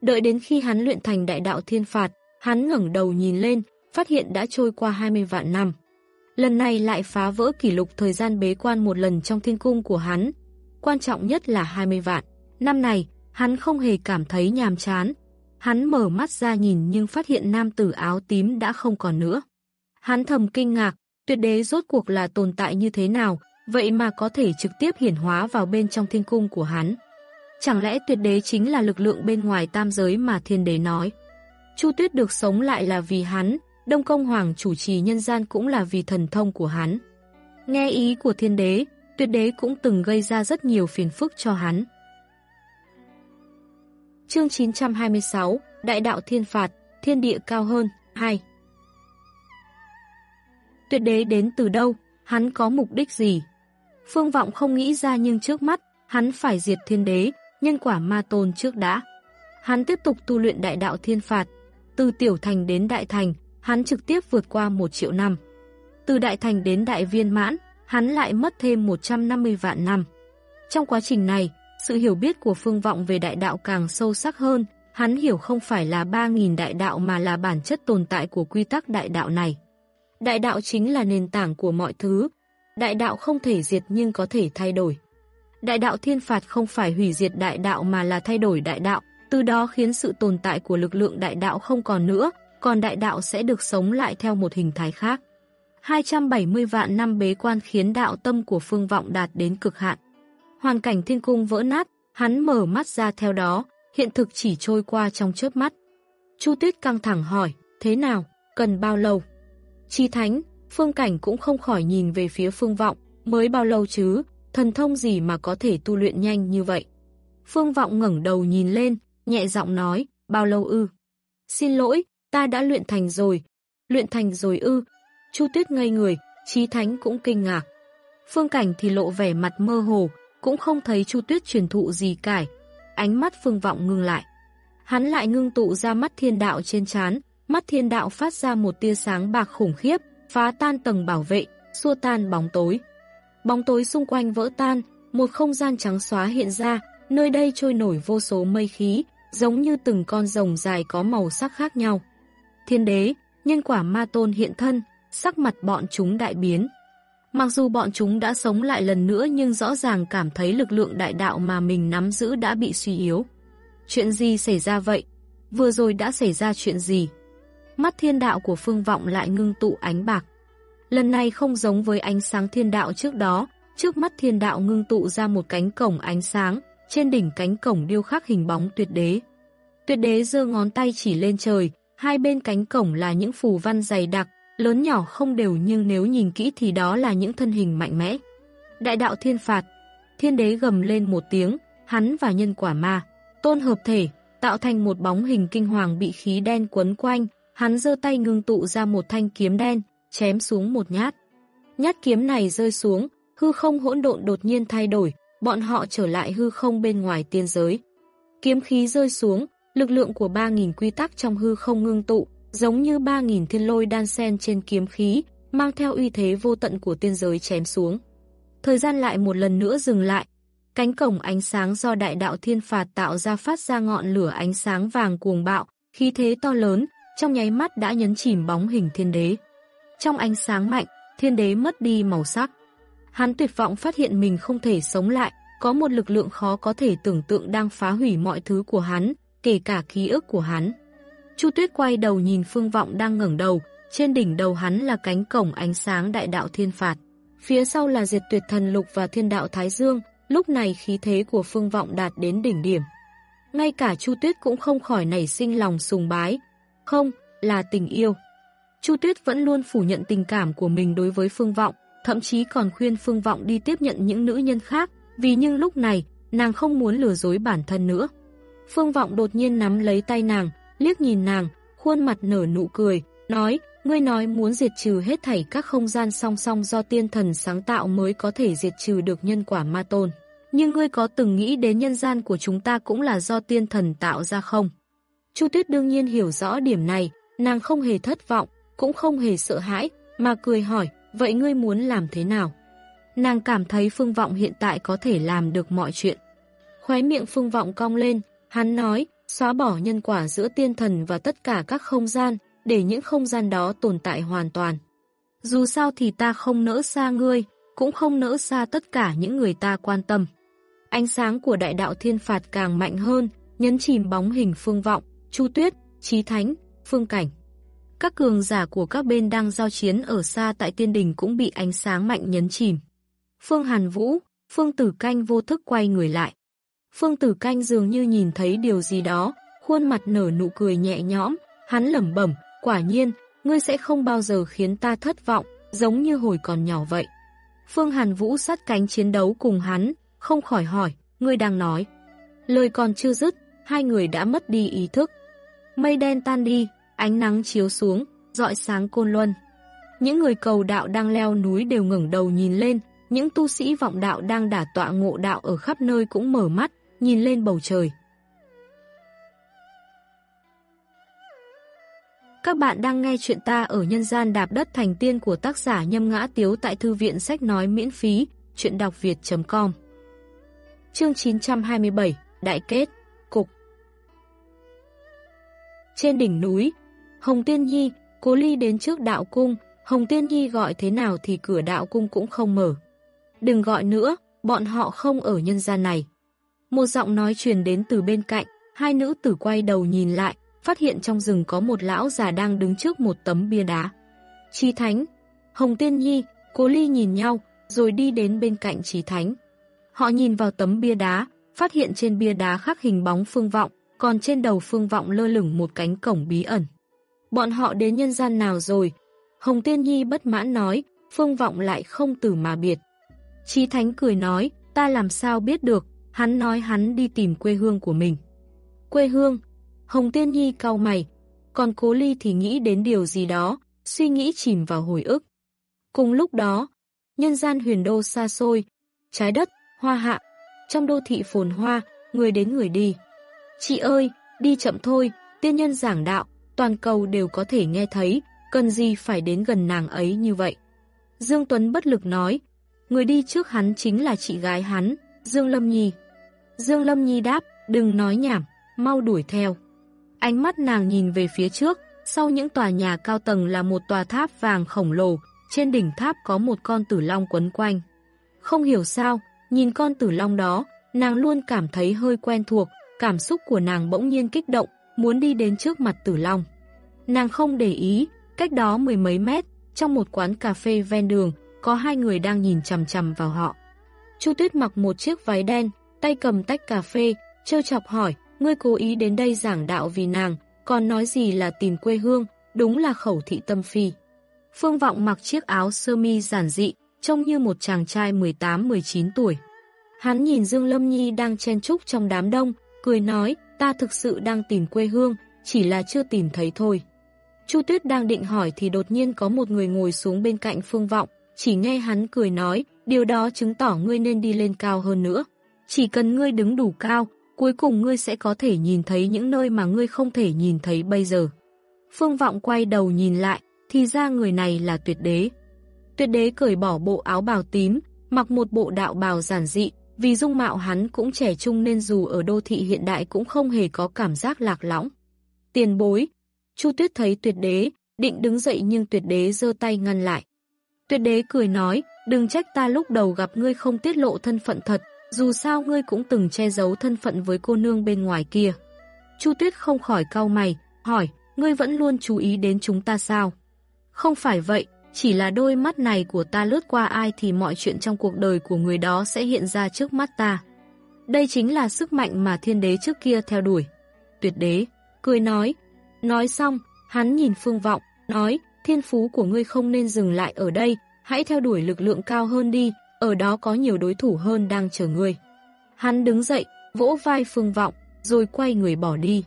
Đợi đến khi hắn luyện thành đại đạo thiên phạt, hắn ngẩng đầu nhìn lên, phát hiện đã trôi qua 20 vạn năm. Lần này lại phá vỡ kỷ lục thời gian bế quan một lần trong thiên cung của hắn. Quan trọng nhất là 20 vạn. Năm này, hắn không hề cảm thấy nhàm chán. Hắn mở mắt ra nhìn nhưng phát hiện nam tử áo tím đã không còn nữa. Hắn thầm kinh ngạc, tuyệt đế rốt cuộc là tồn tại như thế nào, vậy mà có thể trực tiếp hiển hóa vào bên trong thiên cung của hắn. Chẳng lẽ tuyệt đế chính là lực lượng bên ngoài tam giới mà thiên đế nói? Chu Tuyết được sống lại là vì hắn, Đông Công Hoàng chủ trì nhân gian cũng là vì thần thông của hắn. Nghe ý của thiên đế, tuyệt đế cũng từng gây ra rất nhiều phiền phức cho hắn. Chương 926, Đại đạo thiên phạt, thiên địa cao hơn, 2 Tuyệt đế đến từ đâu, hắn có mục đích gì? Phương Vọng không nghĩ ra nhưng trước mắt, hắn phải diệt thiên đế, nhân quả ma tôn trước đã. Hắn tiếp tục tu luyện đại đạo thiên phạt, từ tiểu thành đến đại thành, hắn trực tiếp vượt qua một triệu năm. Từ đại thành đến đại viên mãn, hắn lại mất thêm 150 vạn năm. Trong quá trình này, sự hiểu biết của Phương Vọng về đại đạo càng sâu sắc hơn, hắn hiểu không phải là 3.000 đại đạo mà là bản chất tồn tại của quy tắc đại đạo này. Đại đạo chính là nền tảng của mọi thứ. Đại đạo không thể diệt nhưng có thể thay đổi. Đại đạo thiên phạt không phải hủy diệt đại đạo mà là thay đổi đại đạo, từ đó khiến sự tồn tại của lực lượng đại đạo không còn nữa, còn đại đạo sẽ được sống lại theo một hình thái khác. 270 vạn năm bế quan khiến đạo tâm của phương vọng đạt đến cực hạn. Hoàn cảnh thiên cung vỡ nát, hắn mở mắt ra theo đó, hiện thực chỉ trôi qua trong chớp mắt. Chu Tuyết căng thẳng hỏi, thế nào, cần bao lâu? Chi thánh, phương cảnh cũng không khỏi nhìn về phía phương vọng, mới bao lâu chứ, thần thông gì mà có thể tu luyện nhanh như vậy. Phương vọng ngẩng đầu nhìn lên, nhẹ giọng nói, bao lâu ư? Xin lỗi, ta đã luyện thành rồi. Luyện thành rồi ư? Chu Tuyết ngây người, Chi Thánh cũng kinh ngạc. Phương Cảnh thì lộ vẻ mặt mơ hồ, cũng không thấy Chu Tuyết truyền thụ gì cải. Ánh mắt Phương Vọng ngưng lại. Hắn lại ngưng tụ ra mắt thiên đạo trên trán, mắt thiên đạo phát ra một tia sáng bạc khủng khiếp, phá tan tầng bảo vệ, xua tan bóng tối. Bóng tối xung quanh vỡ tan, một không gian trắng xóa hiện ra, nơi đây trôi nổi vô số mây khí, giống như từng con rồng dài có màu sắc khác nhau. Thiên đế, nhân quả ma tôn hiện thân, sắc mặt bọn chúng đại biến. Mặc dù bọn chúng đã sống lại lần nữa nhưng rõ ràng cảm thấy lực lượng đại đạo mà mình nắm giữ đã bị suy yếu. Chuyện gì xảy ra vậy? Vừa rồi đã xảy ra chuyện gì? Mắt thiên đạo của phương vọng lại ngưng tụ ánh bạc. Lần này không giống với ánh sáng thiên đạo trước đó, trước mắt thiên đạo ngưng tụ ra một cánh cổng ánh sáng, trên đỉnh cánh cổng điêu khắc hình bóng tuyệt đế. Tuyệt đế giơ ngón tay chỉ lên trời, hai bên cánh cổng là những phù văn dày đặc, lớn nhỏ không đều nhưng nếu nhìn kỹ thì đó là những thân hình mạnh mẽ. Đại đạo thiên phạt, thiên đế gầm lên một tiếng, hắn và nhân quả ma, tôn hợp thể, tạo thành một bóng hình kinh hoàng bị khí đen quấn quanh, hắn giơ tay ngưng tụ ra một thanh kiếm đen, chém xuống một nhát. Nhát kiếm này rơi xuống, hư không hỗn độn đột nhiên thay đổi, bọn họ trở lại hư không bên ngoài tiên giới. Kiếm khí rơi xuống, lực lượng của 3.000 quy tắc trong hư không ngưng tụ, giống như 3.000 thiên lôi đan sen trên kiếm khí, mang theo uy thế vô tận của tiên giới chém xuống. Thời gian lại một lần nữa dừng lại, cánh cổng ánh sáng do đại đạo thiên phạt tạo ra phát ra ngọn lửa ánh sáng vàng cuồng bạo, khí thế to lớn, trong nháy mắt đã nhấn chìm bóng hình thiên đế. Trong ánh sáng mạnh, thiên đế mất đi màu sắc. Hắn tuyệt vọng phát hiện mình không thể sống lại, có một lực lượng khó có thể tưởng tượng đang phá hủy mọi thứ của hắn, kể cả ký ức của hắn. Chu Tuyết quay đầu nhìn Phương Vọng đang ngẩng đầu, trên đỉnh đầu hắn là cánh cổng ánh sáng đại đạo thiên phạt. Phía sau là diệt tuyệt thần lục và thiên đạo Thái Dương, lúc này khí thế của Phương Vọng đạt đến đỉnh điểm. Ngay cả Chu Tuyết cũng không khỏi nảy sinh lòng sùng bái. Không, là tình yêu. Chu Tuyết vẫn luôn phủ nhận tình cảm của mình đối với Phương Vọng, thậm chí còn khuyên Phương Vọng đi tiếp nhận những nữ nhân khác, vì nhưng lúc này, nàng không muốn lừa dối bản thân nữa. Phương Vọng đột nhiên nắm lấy tay nàng, liếc nhìn nàng, khuôn mặt nở nụ cười, nói, ngươi nói muốn diệt trừ hết thảy các không gian song song do tiên thần sáng tạo mới có thể diệt trừ được nhân quả ma tôn. Nhưng ngươi có từng nghĩ đến nhân gian của chúng ta cũng là do tiên thần tạo ra không? Chu Tuyết đương nhiên hiểu rõ điểm này, nàng không hề thất vọng, cũng không hề sợ hãi, mà cười hỏi, vậy ngươi muốn làm thế nào? Nàng cảm thấy Phương Vọng hiện tại có thể làm được mọi chuyện. Khóe miệng Phương Vọng cong lên, hắn nói, xóa bỏ nhân quả giữa tiên thần và tất cả các không gian, để những không gian đó tồn tại hoàn toàn. Dù sao thì ta không nỡ xa ngươi, cũng không nỡ xa tất cả những người ta quan tâm. Ánh sáng của đại đạo thiên phạt càng mạnh hơn, nhấn chìm bóng hình phương vọng, chu tuyết, trí thánh, phương cảnh. Các cường giả của các bên đang giao chiến ở xa tại tiên đình cũng bị ánh sáng mạnh nhấn chìm. Phương Hàn Vũ, Phương Tử Canh vô thức quay người lại. Phương Tử Canh dường như nhìn thấy điều gì đó, khuôn mặt nở nụ cười nhẹ nhõm, hắn lẩm bẩm, quả nhiên, ngươi sẽ không bao giờ khiến ta thất vọng, giống như hồi còn nhỏ vậy. Phương Hàn Vũ sát cánh chiến đấu cùng hắn, không khỏi hỏi, ngươi đang nói. Lời còn chưa dứt, hai người đã mất đi ý thức. Mây đen tan đi, ánh nắng chiếu xuống, dọi sáng côn luân. Những người cầu đạo đang leo núi đều ngẩng đầu nhìn lên, những tu sĩ vọng đạo đang đả tọa ngộ đạo ở khắp nơi cũng mở mắt, nhìn lên bầu trời. Các bạn đang nghe chuyện ta ở nhân gian đạp đất thành tiên của tác giả Nhâm Ngã Tiếu tại Thư viện Sách Nói miễn phí, chuyện đọc việt.com Chương 927, Đại kết, Cục Trên đỉnh núi, Hồng Tiên Nhi, Cố Ly đến trước đạo cung, Hồng Tiên Nhi gọi thế nào thì cửa đạo cung cũng không mở. Đừng gọi nữa, bọn họ không ở nhân gian này. Một giọng nói truyền đến từ bên cạnh, hai nữ tử quay đầu nhìn lại, phát hiện trong rừng có một lão già đang đứng trước một tấm bia đá. Trí Thánh, Hồng Tiên Nhi, Cố Ly nhìn nhau, rồi đi đến bên cạnh Trí Thánh. Họ nhìn vào tấm bia đá, phát hiện trên bia đá khắc hình bóng phương vọng, còn trên đầu phương vọng lơ lửng một cánh cổng bí ẩn. Bọn họ đến nhân gian nào rồi? Hồng Tiên Nhi bất mãn nói, phương vọng lại không từ mà biệt. Chí Thánh cười nói, ta làm sao biết được, hắn nói hắn đi tìm quê hương của mình. Quê hương, Hồng Tiên Nhi cau mày, còn Cố Ly thì nghĩ đến điều gì đó, suy nghĩ chìm vào hồi ức. Cùng lúc đó, nhân gian huyền đô xa xôi, trái đất, hoa hạ, trong đô thị phồn hoa, người đến người đi. Chị ơi, đi chậm thôi, tiên nhân giảng đạo, toàn cầu đều có thể nghe thấy, cần gì phải đến gần nàng ấy như vậy. Dương Tuấn bất lực nói, người đi trước hắn chính là chị gái hắn, Dương Lâm Nhi. Dương Lâm Nhi đáp, đừng nói nhảm, mau đuổi theo. Ánh mắt nàng nhìn về phía trước, sau những tòa nhà cao tầng là một tòa tháp vàng khổng lồ, trên đỉnh tháp có một con tử long quấn quanh. Không hiểu sao, nhìn con tử long đó, nàng luôn cảm thấy hơi quen thuộc, cảm xúc của nàng bỗng nhiên kích động, muốn đi đến trước mặt tử long. Nàng không để ý, cách đó mười mấy mét, trong một quán cà phê ven đường, có hai người đang nhìn chằm chằm vào họ. Chu Tuyết mặc một chiếc váy đen, tay cầm tách cà phê, trêu chọc hỏi, ngươi cố ý đến đây giảng đạo vì nàng, còn nói gì là tìm quê hương, đúng là khẩu thị tâm phi. Phương Vọng mặc chiếc áo sơ mi giản dị, trông như một chàng trai 18-19 tuổi. Hắn nhìn Dương Lâm Nhi đang chen chúc trong đám đông, cười nói, ta thực sự đang tìm quê hương, chỉ là chưa tìm thấy thôi. Chu Tuyết đang định hỏi thì đột nhiên có một người ngồi xuống bên cạnh Phương Vọng, chỉ nghe hắn cười nói, điều đó chứng tỏ ngươi nên đi lên cao hơn nữa. Chỉ cần ngươi đứng đủ cao, cuối cùng ngươi sẽ có thể nhìn thấy những nơi mà ngươi không thể nhìn thấy bây giờ. Phương Vọng quay đầu nhìn lại, thì ra người này là tuyệt đế. Tuyệt đế cởi bỏ bộ áo bào tím, mặc một bộ đạo bào giản dị, vì dung mạo hắn cũng trẻ trung nên dù ở đô thị hiện đại cũng không hề có cảm giác lạc lõng. Tiền bối, Chu Tuyết thấy tuyệt đế, định đứng dậy nhưng tuyệt đế giơ tay ngăn lại. Tuyệt đế cười nói, đừng trách ta lúc đầu gặp ngươi không tiết lộ thân phận thật, dù sao ngươi cũng từng che giấu thân phận với cô nương bên ngoài kia. Chu Tuyết không khỏi cau mày, hỏi, ngươi vẫn luôn chú ý đến chúng ta sao? Không phải vậy, chỉ là đôi mắt này của ta lướt qua ai thì mọi chuyện trong cuộc đời của người đó sẽ hiện ra trước mắt ta. Đây chính là sức mạnh mà thiên đế trước kia theo đuổi. Tuyệt đế, cười nói. Nói xong, hắn nhìn phương vọng, nói, thiên phú của ngươi không nên dừng lại ở đây, hãy theo đuổi lực lượng cao hơn đi, ở đó có nhiều đối thủ hơn đang chờ ngươi. Hắn đứng dậy, vỗ vai phương vọng, rồi quay người bỏ đi.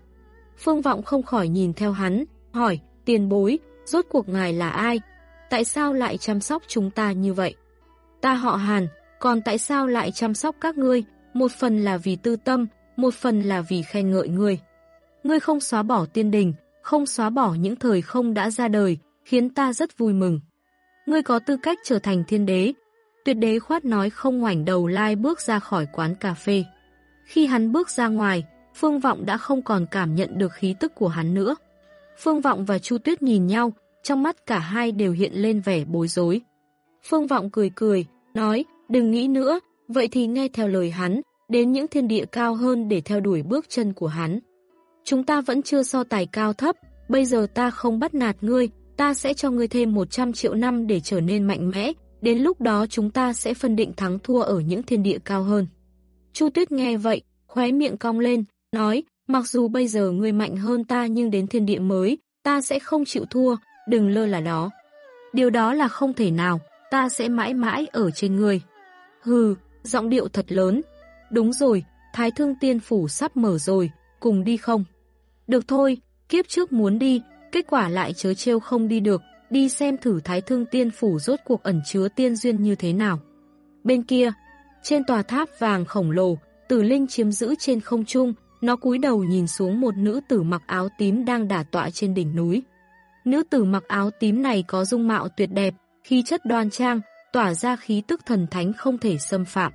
Phương vọng không khỏi nhìn theo hắn, hỏi, tiền bối, rốt cuộc ngài là ai? Tại sao lại chăm sóc chúng ta như vậy? Ta họ Hàn, còn tại sao lại chăm sóc các ngươi? Một phần là vì tư tâm, một phần là vì khen ngợi ngươi. Ngươi không xóa bỏ tiên đình, không xóa bỏ những thời không đã ra đời, khiến ta rất vui mừng. Ngươi có tư cách trở thành thiên đế. Tuyệt đế khoát nói không ngoảnh đầu lai bước ra khỏi quán cà phê. Khi hắn bước ra ngoài, Phương Vọng đã không còn cảm nhận được khí tức của hắn nữa. Phương Vọng và Chu Tuyết nhìn nhau, trong mắt cả hai đều hiện lên vẻ bối rối. Phương Vọng cười cười, nói, đừng nghĩ nữa, vậy thì nghe theo lời hắn, đến những thiên địa cao hơn để theo đuổi bước chân của hắn. Chúng ta vẫn chưa so tài cao thấp, bây giờ ta không bắt nạt ngươi, ta sẽ cho ngươi thêm 100 triệu năm để trở nên mạnh mẽ, đến lúc đó chúng ta sẽ phân định thắng thua ở những thiên địa cao hơn. Chu Tuyết nghe vậy, khóe miệng cong lên, nói, mặc dù bây giờ ngươi mạnh hơn ta nhưng đến thiên địa mới, ta sẽ không chịu thua, đừng lơ là đó. Điều đó là không thể nào, ta sẽ mãi mãi ở trên người. Hừ, giọng điệu thật lớn. Đúng rồi, Thái Thương Tiên Phủ sắp mở rồi, cùng đi không? Được thôi, kiếp trước muốn đi, kết quả lại chớ trêu không đi được, đi xem thử Thái Thương Tiên Phủ rốt cuộc ẩn chứa tiên duyên như thế nào. Bên kia, trên tòa tháp vàng khổng lồ, Tử Linh chiếm giữ trên không trung, nó cúi đầu nhìn xuống một nữ tử mặc áo tím đang đả tọa trên đỉnh núi. Nữ tử mặc áo tím này có dung mạo tuyệt đẹp, khí chất đoan trang, tỏa ra khí tức thần thánh không thể xâm phạm.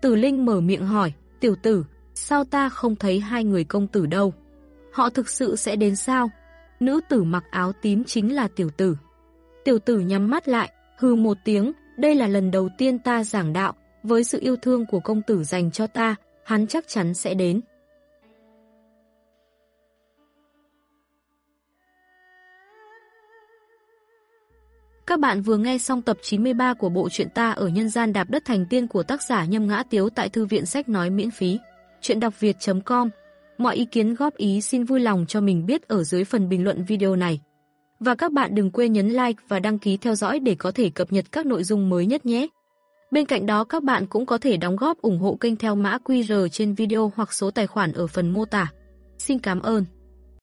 Tử Linh mở miệng hỏi, tiểu tử, sao ta không thấy hai người công tử đâu? Họ thực sự sẽ đến sao? Nữ tử mặc áo tím chính là tiểu tử. Tiểu tử nhắm mắt lại, hư một tiếng, đây là lần đầu tiên ta giảng đạo, với sự yêu thương của công tử dành cho ta, hắn chắc chắn sẽ đến. Các bạn vừa nghe xong tập 93 của bộ truyện ta ở nhân gian đạp đất thành tiên của tác giả Nhâm Ngã Tiếu tại thư viện sách nói miễn phí. Truyện đọc việt.com Mọi ý kiến góp ý xin vui lòng cho mình biết ở dưới phần bình luận video này. Và các bạn đừng quên nhấn like và đăng ký theo dõi để có thể cập nhật các nội dung mới nhất nhé. Bên cạnh đó, các bạn cũng có thể đóng góp ủng hộ kênh theo mã QR trên video hoặc số tài khoản ở phần mô tả. Xin cảm ơn.